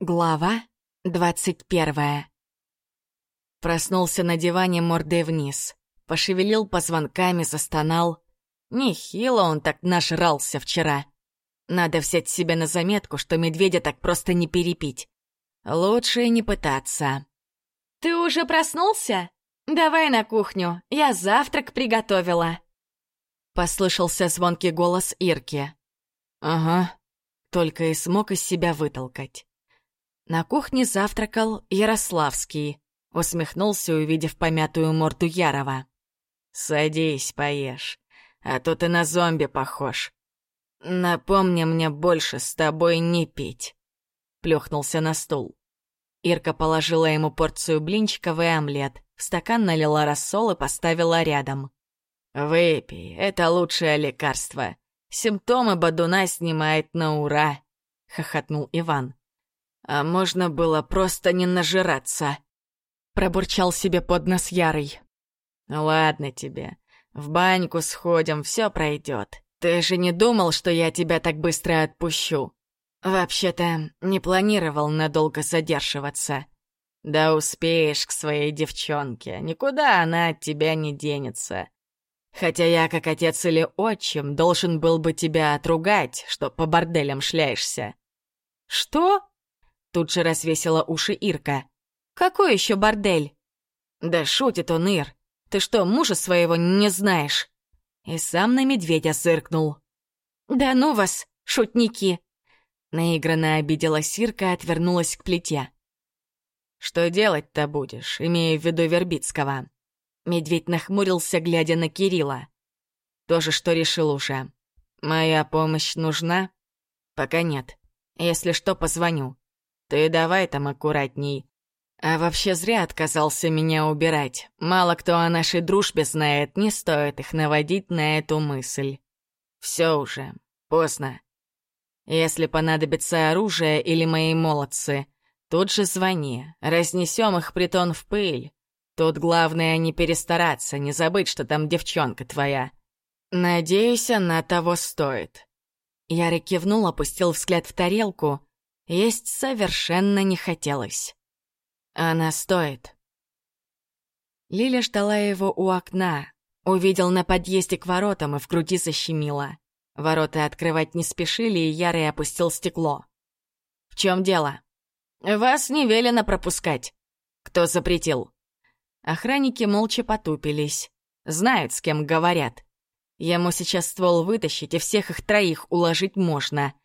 Глава двадцать первая. Проснулся на диване мордой вниз. Пошевелил позвонками, застонал. Нехило он так нажрался вчера. Надо взять себе на заметку, что медведя так просто не перепить. Лучше не пытаться. «Ты уже проснулся? Давай на кухню, я завтрак приготовила». Послышался звонкий голос Ирки. «Ага», только и смог из себя вытолкать. На кухне завтракал Ярославский. Усмехнулся, увидев помятую морду Ярова. «Садись, поешь, а то ты на зомби похож. Напомни мне больше с тобой не пить». Плюхнулся на стул. Ирка положила ему порцию блинчиков и омлет, в стакан налила рассол и поставила рядом. «Выпей, это лучшее лекарство. Симптомы бадуна снимает на ура», — хохотнул Иван. А можно было просто не нажираться. Пробурчал себе под нос Ярый. Ладно тебе. В баньку сходим, все пройдет. Ты же не думал, что я тебя так быстро отпущу? Вообще-то, не планировал надолго задерживаться. Да успеешь к своей девчонке, никуда она от тебя не денется. Хотя я, как отец или отчим, должен был бы тебя отругать, что по борделям шляешься. Что? Тут же развесила уши Ирка. «Какой еще бордель?» «Да шутит он, Ир. Ты что, мужа своего не знаешь?» И сам на медведя зыркнул. «Да ну вас, шутники!» Наигранно обиделась Ирка отвернулась к плите. «Что делать-то будешь, имея в виду Вербицкого?» Медведь нахмурился, глядя на Кирилла. «Тоже что решил уже. Моя помощь нужна?» «Пока нет. Если что, позвоню. Ты давай там аккуратней. А вообще зря отказался меня убирать. Мало кто о нашей дружбе знает, не стоит их наводить на эту мысль. Все уже, поздно. Если понадобится оружие или мои молодцы, тут же звони, разнесем их притон в пыль. Тут главное не перестараться, не забыть, что там девчонка твоя. Надеюсь, она того стоит. Ярик кивнул, опустил взгляд в тарелку есть совершенно не хотелось. Она стоит. Лиля ждала его у окна. Увидел на подъезде к воротам и в груди защемило. Ворота открывать не спешили, и Ярый опустил стекло. «В чем дело?» «Вас не велено пропускать». «Кто запретил?» Охранники молча потупились. Знают, с кем говорят. Ему сейчас ствол вытащить, и всех их троих уложить можно —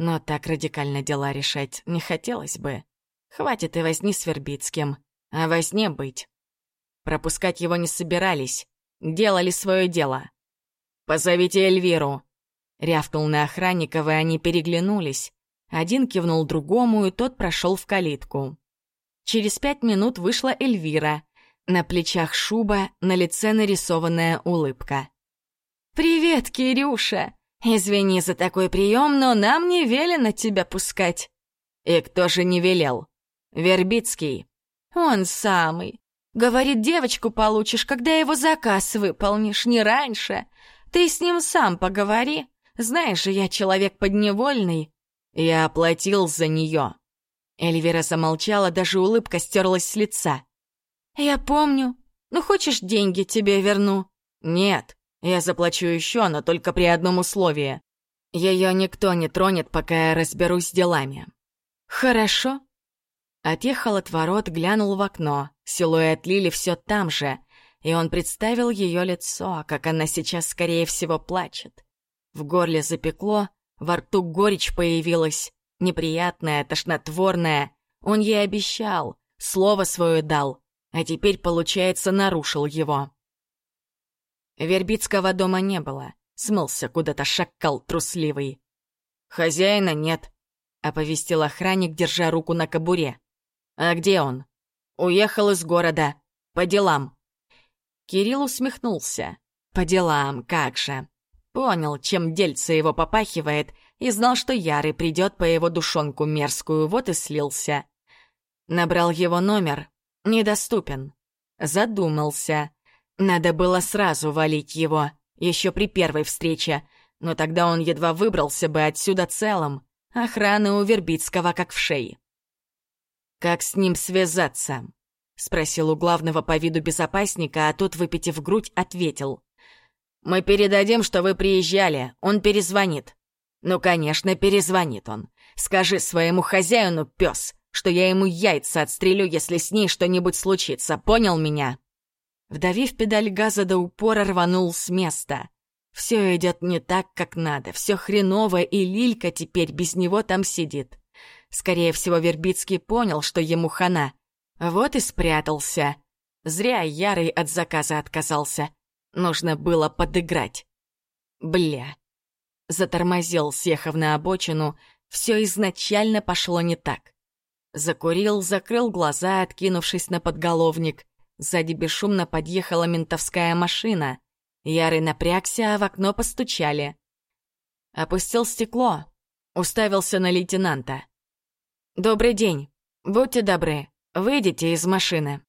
но так радикально дела решать не хотелось бы. Хватит и возни с Вербицким, а во сне быть. Пропускать его не собирались, делали свое дело. «Позовите Эльвиру!» Рявкнул на охранников, и они переглянулись. Один кивнул другому, и тот прошел в калитку. Через пять минут вышла Эльвира. На плечах шуба, на лице нарисованная улыбка. «Привет, Кирюша!» «Извини за такой прием, но нам не велено тебя пускать». «И кто же не велел?» «Вербицкий». «Он самый. Говорит, девочку получишь, когда его заказ выполнишь, не раньше. Ты с ним сам поговори. Знаешь же, я человек подневольный». «Я оплатил за нее». Эльвира замолчала, даже улыбка стерлась с лица. «Я помню. Ну, хочешь, деньги тебе верну?» «Нет». Я заплачу еще, но только при одном условии. Ее никто не тронет, пока я разберусь с делами. Хорошо. Отъехал от ворот, глянул в окно. Силуэт Лили все там же, и он представил ее лицо, как она сейчас, скорее всего, плачет. В горле запекло, во рту горечь появилась, неприятная, тошнотворная. Он ей обещал, слово свое дал, а теперь, получается, нарушил его. Вербицкого дома не было. Смылся куда-то шакал трусливый. «Хозяина нет», — оповестил охранник, держа руку на кобуре. «А где он?» «Уехал из города. По делам». Кирилл усмехнулся. «По делам, как же». Понял, чем дельце его попахивает, и знал, что Ярый придет по его душонку мерзкую, вот и слился. Набрал его номер. Недоступен. Задумался. Надо было сразу валить его, еще при первой встрече, но тогда он едва выбрался бы отсюда целым. Охраны у Вербицкого как в шее. «Как с ним связаться?» — спросил у главного по виду безопасника, а тот, выпитив грудь, ответил. «Мы передадим, что вы приезжали, он перезвонит». «Ну, конечно, перезвонит он. Скажи своему хозяину, пес, что я ему яйца отстрелю, если с ней что-нибудь случится, понял меня?» Вдавив педаль газа до упора, рванул с места. Все идет не так, как надо, все хреново, и Лилька теперь без него там сидит. Скорее всего, Вербицкий понял, что ему хана. Вот и спрятался. Зря Ярый от заказа отказался. Нужно было подыграть. Бля. Затормозил, съехав на обочину, все изначально пошло не так. Закурил, закрыл глаза, откинувшись на подголовник. Сзади бесшумно подъехала ментовская машина. Ярый напрягся, а в окно постучали. Опустил стекло, уставился на лейтенанта. «Добрый день. Будьте добры, выйдите из машины».